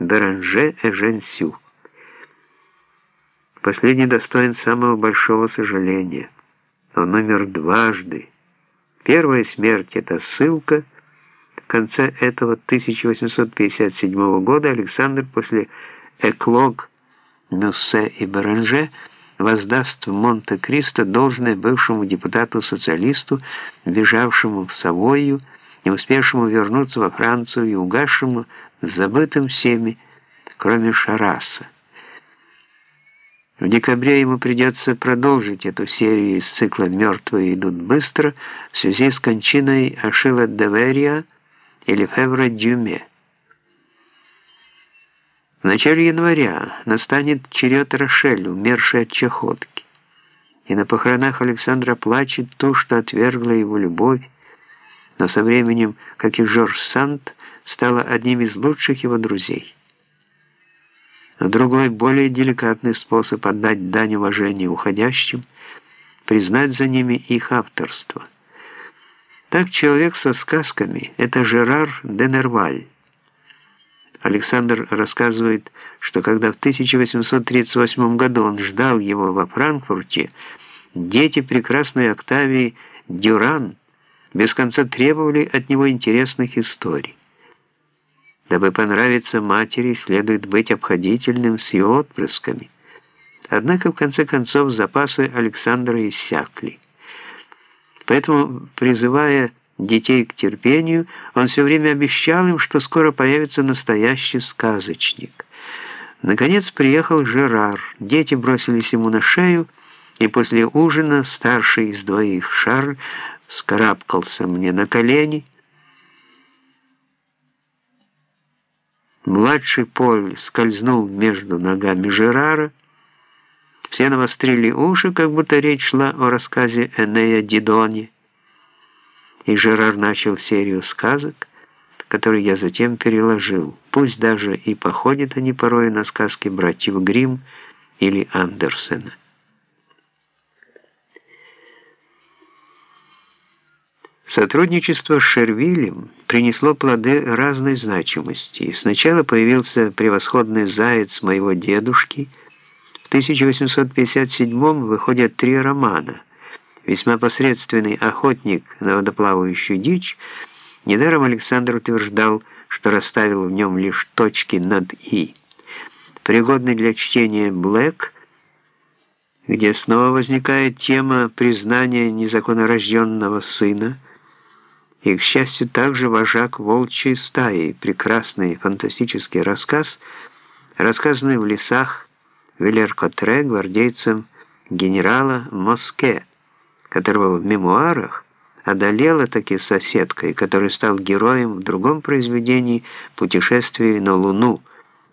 Беранже Эжен Последний достоин самого большого сожаления. Он умер дважды. Первая смерть — это ссылка. В конце этого 1857 года Александр после «Эклог», «Мюссе» и «Беранже» воздаст в Монте-Кристо должное бывшему депутату-социалисту, бежавшему в Савойю, не успевшему вернуться во Францию и угасшему, забытым всеми, кроме Шараса. В декабре ему придется продолжить эту серию из цикла «Мертвые идут быстро» в связи с кончиной Ашила Деверия или Февра Дюме. В начале января настанет черед Рошель, умершей от чахотки. И на похоронах Александра плачет то, что отвергла его любовь, но со временем, как и Жорж Санд, стала одним из лучших его друзей. Но другой, более деликатный способ отдать дань уважения уходящим – признать за ними их авторство. Так человек со сказками – это Жерар де Нерваль, Александр рассказывает, что когда в 1838 году он ждал его во Франкфурте, дети прекрасной Октавии Дюран без конца требовали от него интересных историй. Дабы понравиться матери, следует быть обходительным с ее отпрысками. Однако, в конце концов, запасы Александра иссякли. Поэтому, призывая детей к терпению, он все время обещал им, что скоро появится настоящий сказочник. Наконец приехал Жерар. Дети бросились ему на шею, и после ужина старший из двоих, Шарль, вскарабкался мне на колени. Младший Поль скользнул между ногами Жерара. Все навострили уши, как будто речь шла о рассказе Энея Дидони и Жерар начал серию сказок, которые я затем переложил. Пусть даже и походят они порой на сказки братьев Гримм или Андерсена. Сотрудничество с Шервилем принесло плоды разной значимости. Сначала появился превосходный заяц моего дедушки. В 1857 выходят три романа – весьма посредственный охотник на водоплавающую дичь, недаром Александр утверждал, что расставил в нем лишь точки над «и». Пригодный для чтения «Блэк», где снова возникает тема признания незаконнорожденного сына, и, к счастью, также вожак волчьей стаи, прекрасный фантастический рассказ, рассказанный в лесах Вилер-Котре гвардейцем генерала Моске, которого в мемуарах одолела таки соседкой, который стал героем в другом произведении «Путешествие на Луну»,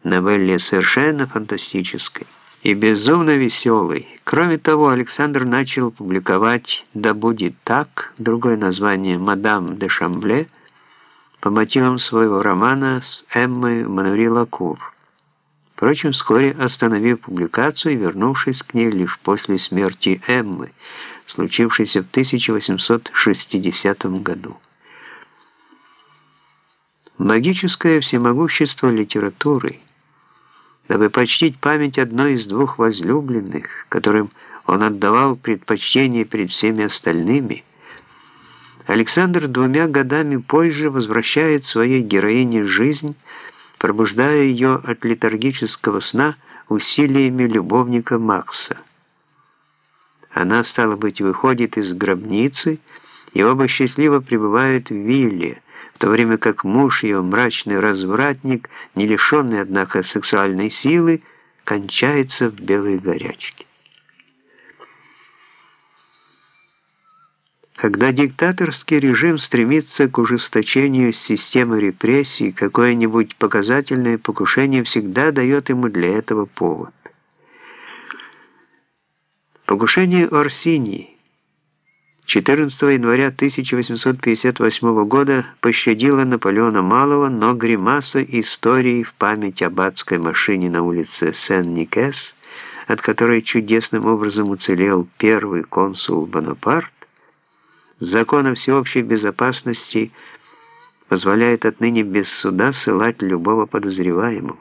новелле совершенно фантастической и безумно веселый. Кроме того, Александр начал публиковать «Да будет так», другое название «Мадам де Шамбле», по мотивам своего романа с Эммой Манури Лакур. Впрочем, вскоре остановив публикацию и вернувшись к ней лишь после смерти Эммы, случившейся в 1860 году. Магическое всемогущество литературы, дабы почтить память одной из двух возлюбленных, которым он отдавал предпочтение перед всеми остальными, Александр двумя годами позже возвращает своей героине жизнь, пробуждая ее от летаргического сна усилиями любовника Макса. Она, стало быть, выходит из гробницы, и оба счастливо пребывают в вилле, в то время как муж ее, мрачный развратник, не лишенный, однако, сексуальной силы, кончается в белой горячке. Когда диктаторский режим стремится к ужесточению системы репрессий, какое-нибудь показательное покушение всегда дает ему для этого повод. Покушение Орсини 14 января 1858 года пощадило Наполеона Малого, но гримаса истории в память об адской машине на улице Сен-Никес, от которой чудесным образом уцелел первый консул Бонапарт, закон о всеобщей безопасности позволяет отныне без суда ссылать любого подозреваемого.